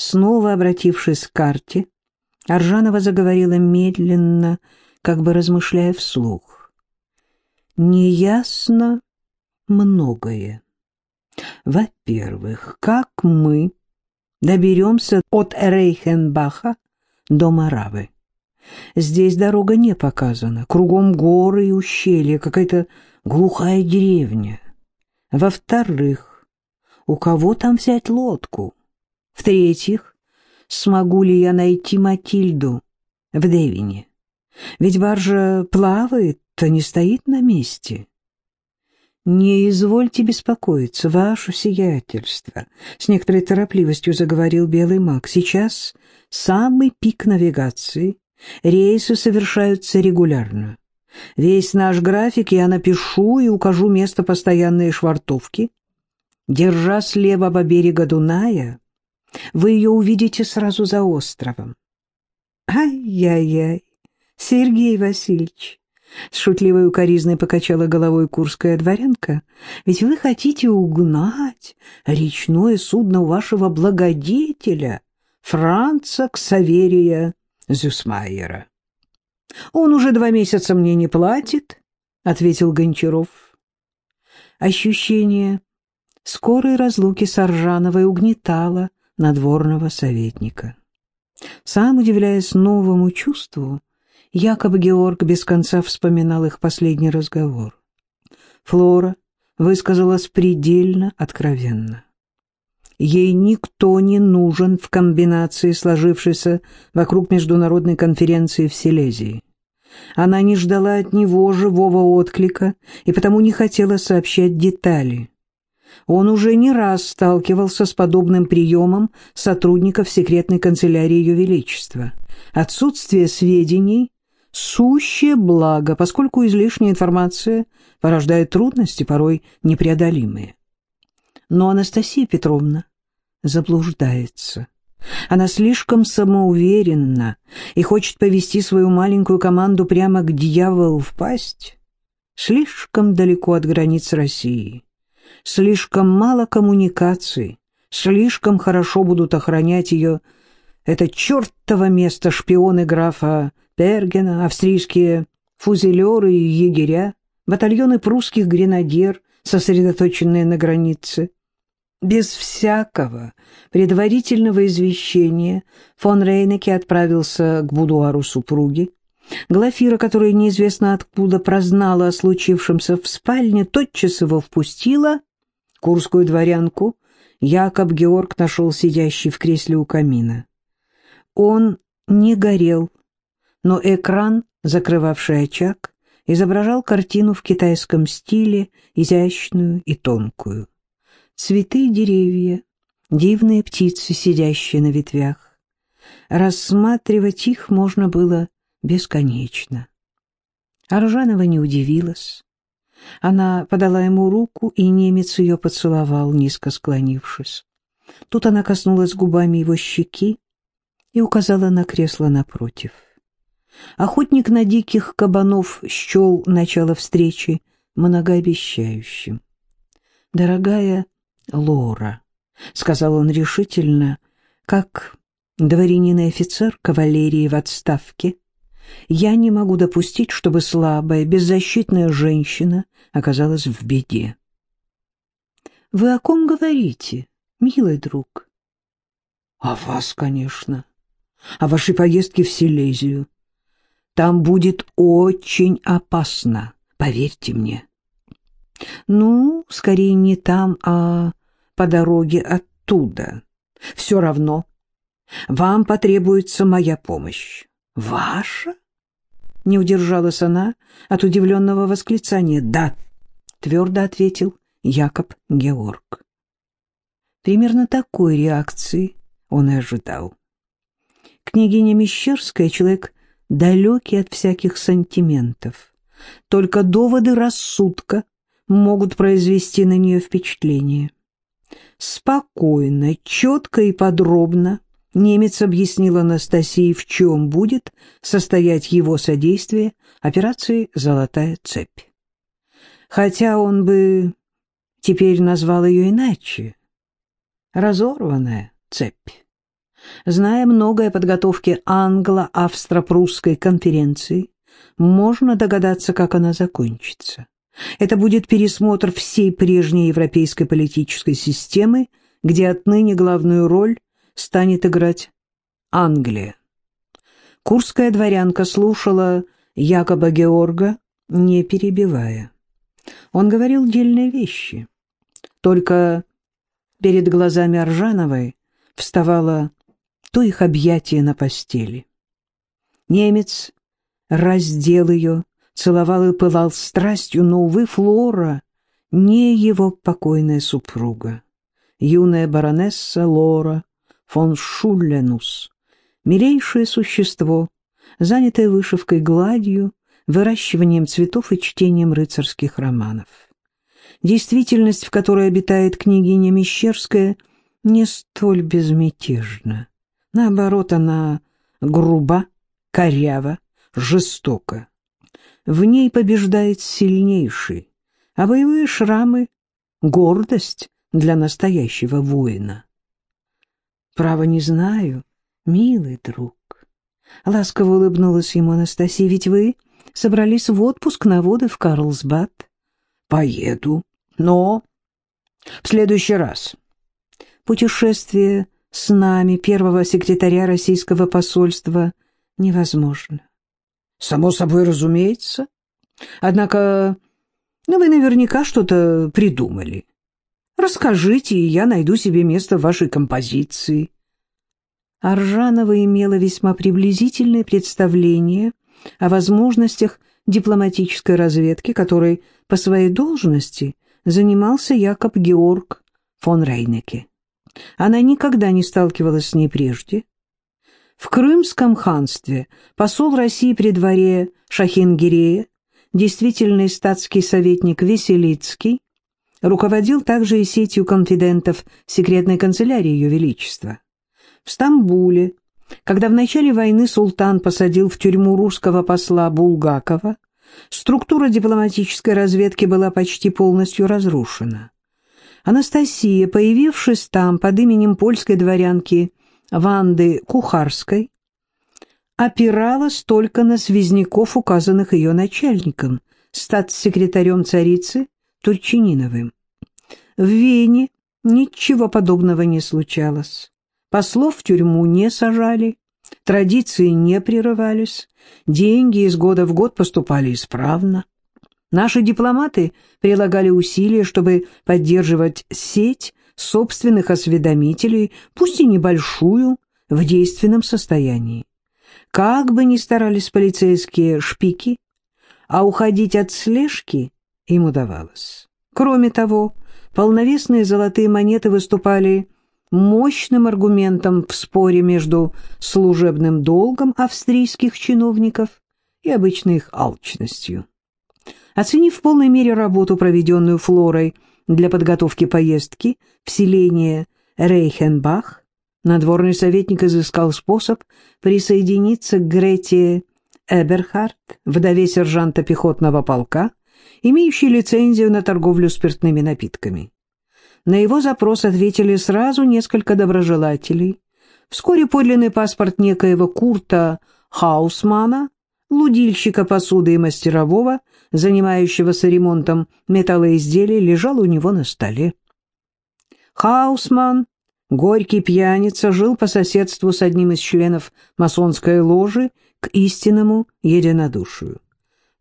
Снова обратившись к карте, Аржанова заговорила медленно, как бы размышляя вслух. «Неясно многое. Во-первых, как мы доберемся от Рейхенбаха до Маравы? Здесь дорога не показана, кругом горы и ущелья, какая-то глухая деревня. Во-вторых, у кого там взять лодку? В-третьих, смогу ли я найти Матильду в Девине? Ведь баржа плавает, то не стоит на месте. «Не извольте беспокоиться, ваше сиятельство», — с некоторой торопливостью заговорил белый маг. «Сейчас самый пик навигации, рейсы совершаются регулярно. Весь наш график я напишу и укажу место постоянной швартовки. Держа слева по берега Дуная, вы ее увидите сразу за островом. Ай-яй-яй, Сергей Васильевич, с шутливой укоризной покачала головой курская дворянка, ведь вы хотите угнать речное судно вашего благодетеля, Франца Ксаверия Зюсмайера. Он уже два месяца мне не платит, — ответил Гончаров. Ощущение скорой разлуки с Аржановой угнетало надворного советника. Сам удивляясь новому чувству, якобы Георг без конца вспоминал их последний разговор. Флора высказалась предельно откровенно. Ей никто не нужен в комбинации, сложившейся вокруг международной конференции в Силезии. Она не ждала от него живого отклика и потому не хотела сообщать детали. Он уже не раз сталкивался с подобным приемом сотрудников секретной канцелярии Ее Величества. Отсутствие сведений – сущее благо, поскольку излишняя информация порождает трудности, порой непреодолимые. Но Анастасия Петровна заблуждается. Она слишком самоуверенна и хочет повести свою маленькую команду прямо к дьяволу в пасть, слишком далеко от границ России слишком мало коммуникаций, слишком хорошо будут охранять ее это чертово место шпионы графа Пергена, австрийские фузелеры и егеря, батальоны прусских гренадер, сосредоточенные на границе. Без всякого предварительного извещения фон Рейнеке отправился к будуару супруги. Глафира, которая неизвестно откуда прознала о случившемся в спальне, тотчас его впустила Курскую дворянку Якоб Георг нашел сидящий в кресле у камина. Он не горел, но экран, закрывавший очаг, изображал картину в китайском стиле, изящную и тонкую. Цветы и деревья, дивные птицы, сидящие на ветвях. Рассматривать их можно было бесконечно. Аржанова не удивилась. Она подала ему руку, и немец ее поцеловал, низко склонившись. Тут она коснулась губами его щеки и указала на кресло напротив. Охотник на диких кабанов счел начало встречи многообещающим. «Дорогая Лора», — сказал он решительно, как дворянин и офицер кавалерии в отставке, я не могу допустить, чтобы слабая, беззащитная женщина оказалась в беде. — Вы о ком говорите, милый друг? — О вас, конечно. О вашей поездке в Силезию. Там будет очень опасно, поверьте мне. — Ну, скорее не там, а по дороге оттуда. Все равно. Вам потребуется моя помощь. Ваша? Не удержалась она от удивленного восклицания. «Да», — твердо ответил Якоб Георг. Примерно такой реакции он и ожидал. Княгиня Мещерская — человек далекий от всяких сантиментов. Только доводы рассудка могут произвести на нее впечатление. Спокойно, четко и подробно Немец объяснил Анастасии, в чем будет состоять его содействие операции «Золотая цепь». Хотя он бы теперь назвал ее иначе. «Разорванная цепь». Зная многое о подготовке англо-австро-прусской конференции, можно догадаться, как она закончится. Это будет пересмотр всей прежней европейской политической системы, где отныне главную роль станет играть Англия. Курская дворянка слушала Якоба Георга, не перебивая. Он говорил дельные вещи. Только перед глазами Аржановой вставало то их объятие на постели. Немец раздел ее, целовал и пылал страстью, но, увы, Флора не его покойная супруга, юная баронесса Лора фон Шулленус, милейшее существо, занятое вышивкой гладью, выращиванием цветов и чтением рыцарских романов. Действительность, в которой обитает княгиня Мещерская, не столь безмятежна. Наоборот, она груба, корява, жестока. В ней побеждает сильнейший, а боевые шрамы — гордость для настоящего воина. Право не знаю, милый друг. Ласково улыбнулась ему Анастасия, ведь вы собрались в отпуск на воды в Карлсбад. Поеду, но в следующий раз. Путешествие с нами, первого секретаря российского посольства, невозможно. Само собой разумеется. Однако, ну, вы наверняка что-то придумали. Расскажите, и я найду себе место в вашей композиции. Аржанова имела весьма приблизительное представление о возможностях дипломатической разведки, которой по своей должности занимался Якоб Георг фон Рейнеке. Она никогда не сталкивалась с ней прежде. В Крымском ханстве посол России при дворе Шахингирея, действительный статский советник Веселицкий, руководил также и сетью конфидентов секретной канцелярии Ее Величества. В Стамбуле, когда в начале войны султан посадил в тюрьму русского посла Булгакова, структура дипломатической разведки была почти полностью разрушена. Анастасия, появившись там под именем польской дворянки Ванды Кухарской, опиралась только на связняков, указанных ее начальником, статс-секретарем царицы Турчининовым. В Вене ничего подобного не случалось. Послов в тюрьму не сажали, традиции не прерывались, деньги из года в год поступали исправно. Наши дипломаты прилагали усилия, чтобы поддерживать сеть собственных осведомителей, пусть и небольшую, в действенном состоянии. Как бы ни старались полицейские шпики, а уходить от слежки им удавалось. Кроме того, полновесные золотые монеты выступали мощным аргументом в споре между служебным долгом австрийских чиновников и обычной их алчностью. Оценив в полной мере работу, проведенную Флорой для подготовки поездки в селение Рейхенбах, надворный советник изыскал способ присоединиться к Грете Эберхард, вдове сержанта пехотного полка, имеющий лицензию на торговлю спиртными напитками. На его запрос ответили сразу несколько доброжелателей. Вскоре подлинный паспорт некоего Курта Хаусмана, лудильщика посуды и мастерового, занимающегося ремонтом металлоизделий, лежал у него на столе. Хаусман, горький пьяница, жил по соседству с одним из членов масонской ложи к истинному единодушию.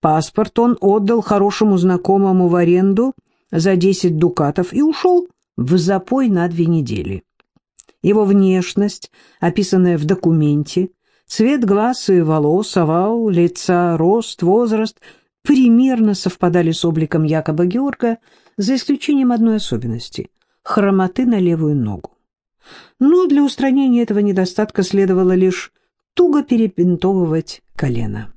Паспорт он отдал хорошему знакомому в аренду за 10 дукатов и ушел в запой на две недели. Его внешность, описанная в документе, цвет глаз и волос, овал, лица, рост, возраст примерно совпадали с обликом Якоба Георга, за исключением одной особенности — хромоты на левую ногу. Но для устранения этого недостатка следовало лишь туго перепинтовывать колено.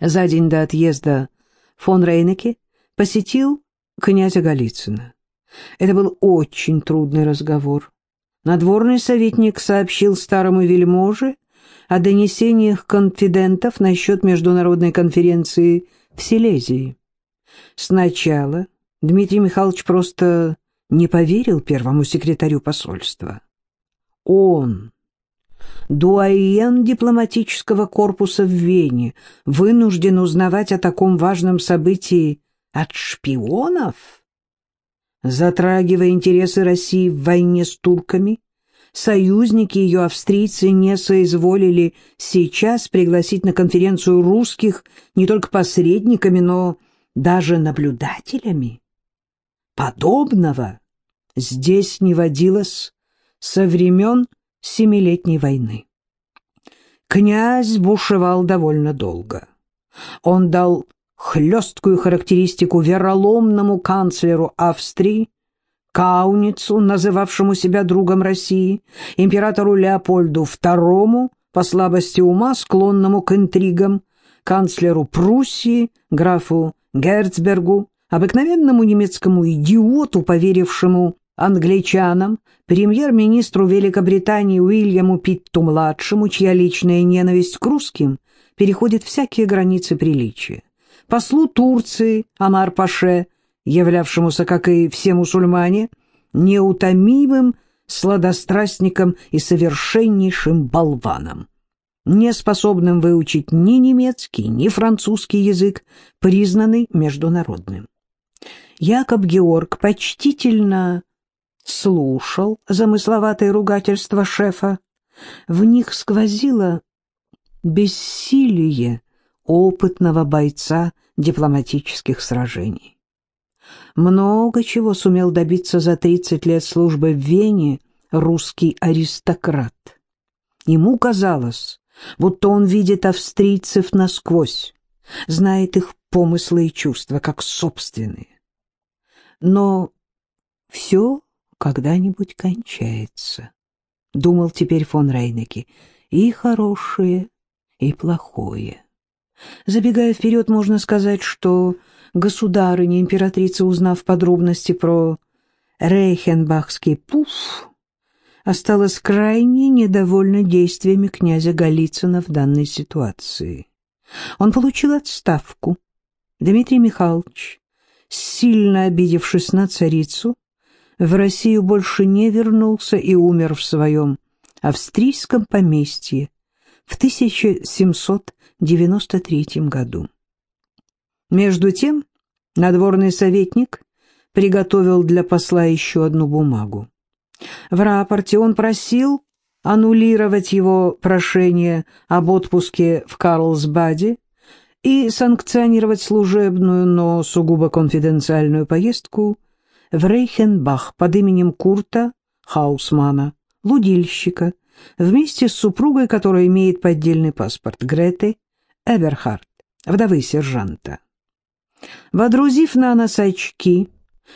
За день до отъезда фон Рейнеке посетил князя Голицына. Это был очень трудный разговор. Надворный советник сообщил старому вельможе о донесениях конфидентов насчет международной конференции в Силезии. Сначала Дмитрий Михайлович просто не поверил первому секретарю посольства. он, дуаен дипломатического корпуса в Вене, вынужден узнавать о таком важном событии от шпионов? Затрагивая интересы России в войне с турками, союзники ее австрийцы не соизволили сейчас пригласить на конференцию русских не только посредниками, но даже наблюдателями. Подобного здесь не водилось со времен Семилетней войны. Князь бушевал довольно долго. Он дал хлесткую характеристику вероломному канцлеру Австрии, Кауницу, называвшему себя другом России, императору Леопольду II, по слабости ума, склонному к интригам, канцлеру Пруссии, графу Герцбергу, обыкновенному немецкому идиоту, поверившему англичанам, премьер-министру Великобритании Уильяму Питту-младшему, чья личная ненависть к русским переходит всякие границы приличия, послу Турции Амар-Паше, являвшемуся, как и все мусульмане, неутомимым сладострастником и совершеннейшим болваном, не способным выучить ни немецкий, ни французский язык, признанный международным. Якоб Георг почтительно слушал замысловатое ругательство шефа. В них сквозило бессилие опытного бойца дипломатических сражений. Много чего сумел добиться за 30 лет службы в Вене русский аристократ. Ему казалось, будто он видит австрийцев насквозь, знает их помыслы и чувства, как собственные. Но все когда-нибудь кончается, — думал теперь фон Рейнеке, — и хорошее, и плохое. Забегая вперед, можно сказать, что государыня императрица, узнав подробности про Рейхенбахский пуф, осталась крайне недовольна действиями князя Голицына в данной ситуации. Он получил отставку. Дмитрий Михайлович, сильно обидевшись на царицу, в Россию больше не вернулся и умер в своем австрийском поместье в 1793 году. Между тем надворный советник приготовил для посла еще одну бумагу. В рапорте он просил аннулировать его прошение об отпуске в Карлсбаде и санкционировать служебную, но сугубо конфиденциальную поездку в Рейхенбах под именем Курта Хаусмана, лудильщика, вместе с супругой, которая имеет поддельный паспорт, Греты Эберхард, вдовы сержанта. Водрузив на нос очки,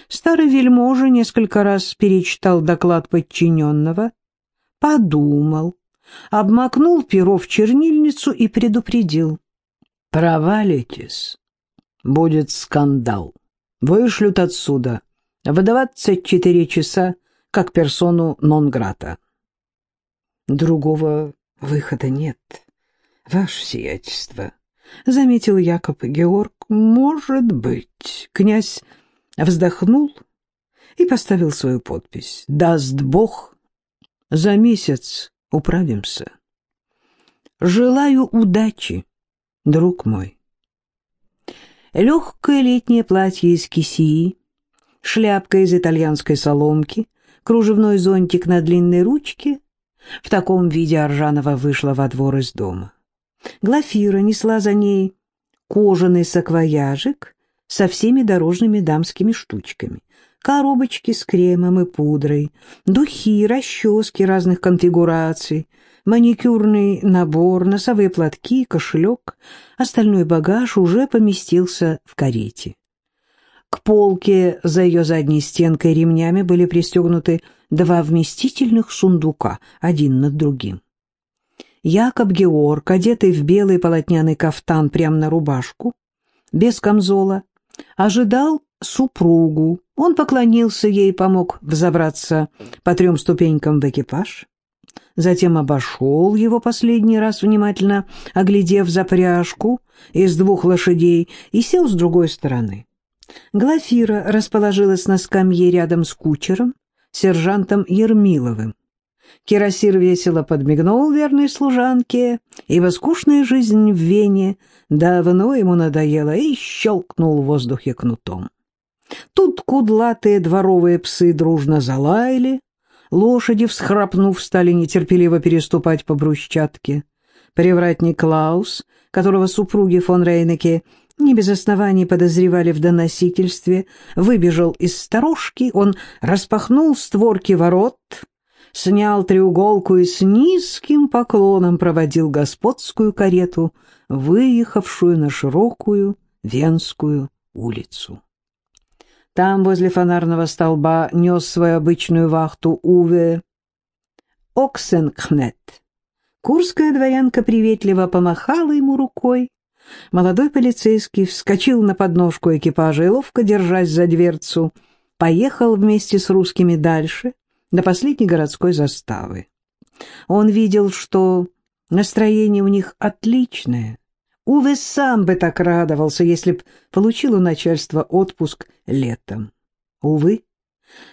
старый вельможа несколько раз перечитал доклад подчиненного, подумал, обмакнул перо в чернильницу и предупредил. «Провалитесь, будет скандал. Вышлют отсюда в двадцать четыре часа как персону нон-грата». «Другого выхода нет, ваше сиятельство», — заметил Якоб Георг. «Может быть». Князь вздохнул и поставил свою подпись. «Даст Бог, за месяц управимся. Желаю удачи, друг мой». Легкое летнее платье из кисии, шляпка из итальянской соломки, кружевной зонтик на длинной ручке — в таком виде Аржанова вышла во двор из дома. Глафира несла за ней кожаный саквояжик со всеми дорожными дамскими штучками, коробочки с кремом и пудрой, духи, расчески разных конфигураций, маникюрный набор, носовые платки, кошелек. Остальной багаж уже поместился в карете. К полке за ее задней стенкой ремнями были пристегнуты два вместительных сундука, один над другим. Якоб Георг, одетый в белый полотняный кафтан прямо на рубашку, без камзола, ожидал супругу. Он поклонился ей, помог взобраться по трем ступенькам в экипаж. Затем обошел его последний раз, внимательно оглядев запряжку из двух лошадей, и сел с другой стороны. Глафира расположилась на скамье рядом с кучером, сержантом Ермиловым. Кирасир весело подмигнул верной служанке, ибо скучная жизнь в Вене давно ему надоела и щелкнул в воздухе кнутом. Тут кудлатые дворовые псы дружно залаяли, лошади, всхрапнув, стали нетерпеливо переступать по брусчатке. Привратник Клаус, которого супруги фон Рейнеке не без оснований подозревали в доносительстве, выбежал из сторожки, он распахнул створки ворот, снял треуголку и с низким поклоном проводил господскую карету, выехавшую на широкую Венскую улицу. Там, возле фонарного столба, нес свою обычную вахту Уве Оксенкнет. Курская дворянка приветливо помахала ему рукой. Молодой полицейский вскочил на подножку экипажа и, ловко держась за дверцу, поехал вместе с русскими дальше, до последней городской заставы. Он видел, что настроение у них отличное. Уве сам бы так радовался, если б получил у начальства отпуск летом. Увы,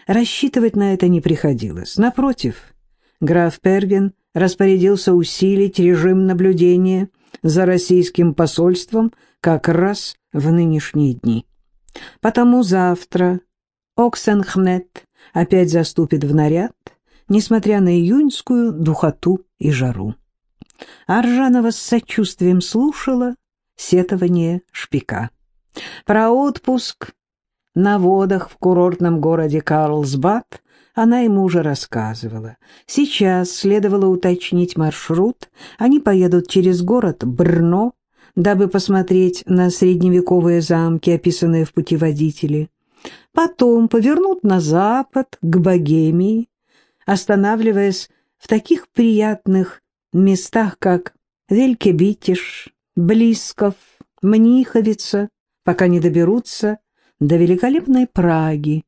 рассчитывать на это не приходилось. Напротив, граф Перген распорядился усилить режим наблюдения за российским посольством как раз в нынешние дни. Потому завтра Оксенхнет опять заступит в наряд, несмотря на июньскую духоту и жару. Аржанова с сочувствием слушала сетование шпика. Про отпуск на водах в курортном городе Карлсбад она ему уже рассказывала. Сейчас следовало уточнить маршрут. Они поедут через город Брно, дабы посмотреть на средневековые замки, описанные в путеводителе. Потом повернут на запад, к Богемии, останавливаясь в таких приятных местах, как Велькебитиш, Блисков, Мниховица, пока не доберутся до великолепной Праги,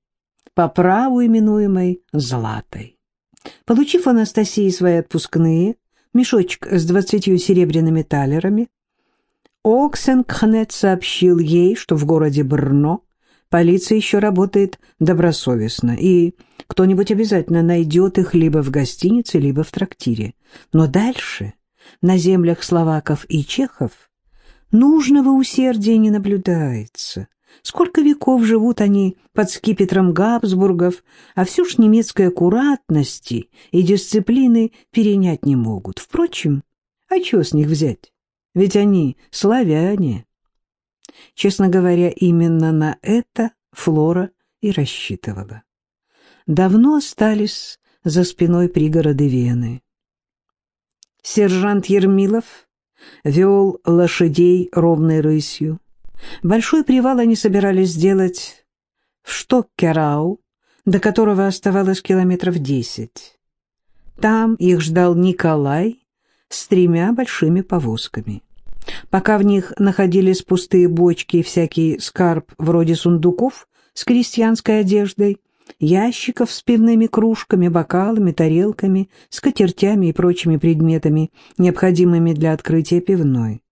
по праву именуемой Златой. Получив Анастасии свои отпускные, мешочек с двадцатью серебряными талерами, Оксенкхнет сообщил ей, что в городе Брно полиция еще работает добросовестно, и кто-нибудь обязательно найдет их либо в гостинице, либо в трактире. Но дальше, на землях словаков и чехов, нужного усердия не наблюдается. Сколько веков живут они под скипетром Габсбургов, а всю ж немецкой аккуратности и дисциплины перенять не могут. Впрочем, а чего с них взять? Ведь они славяне. Честно говоря, именно на это Флора и рассчитывала. Давно остались за спиной пригороды Вены. Сержант Ермилов вел лошадей ровной рысью. Большой привал они собирались сделать в Штоккерау, до которого оставалось километров десять. Там их ждал Николай с тремя большими повозками. Пока в них находились пустые бочки и всякий скарб вроде сундуков с крестьянской одеждой, ящиков с пивными кружками, бокалами, тарелками, скатертями и прочими предметами, необходимыми для открытия пивной.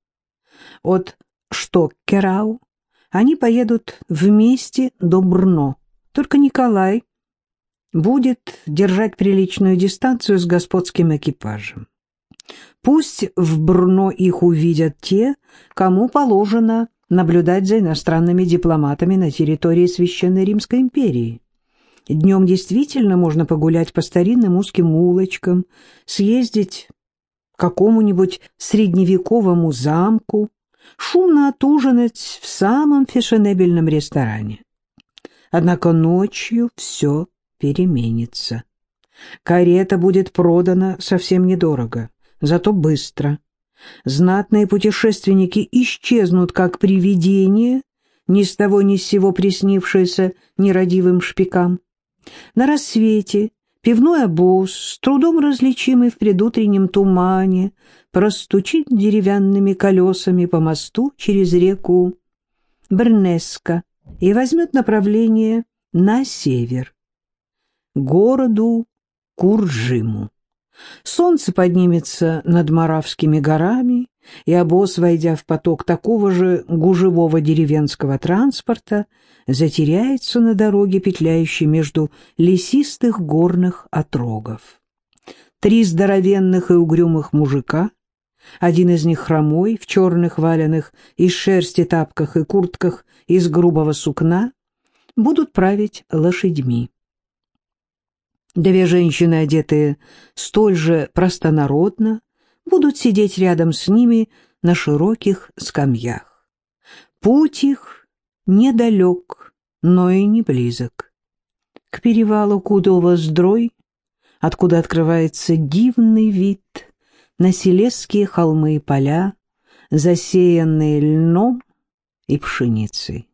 От Штоккерау они поедут вместе до Брно. Только Николай будет держать приличную дистанцию с господским экипажем. Пусть в Брно их увидят те, кому положено наблюдать за иностранными дипломатами на территории Священной Римской империи. Днем действительно можно погулять по старинным узким улочкам, съездить к какому-нибудь средневековому замку, шумно отужинать в самом фешенебельном ресторане. Однако ночью все переменится. Карета будет продана совсем недорого зато быстро. Знатные путешественники исчезнут, как привидения, ни с того ни с сего приснившиеся нерадивым шпикам. На рассвете пивной обоз, с трудом различимый в предутреннем тумане, простучит деревянными колесами по мосту через реку Брнеска и возьмет направление на север, городу Куржиму. Солнце поднимется над Моравскими горами, и обоз, войдя в поток такого же гужевого деревенского транспорта, затеряется на дороге, петляющей между лесистых горных отрогов. три здоровенных и угрюмых мужика, один из них хромой, в черных валенных, из шерсти тапках и куртках из грубого сукна, будут править лошадьми. Две женщины, одетые столь же простонародно, будут сидеть рядом с ними на широких скамьях. Путь их недалек, но и не близок. К перевалу Кудова-Сдрой, откуда открывается дивный вид на селесские холмы и поля, засеянные льном и пшеницей.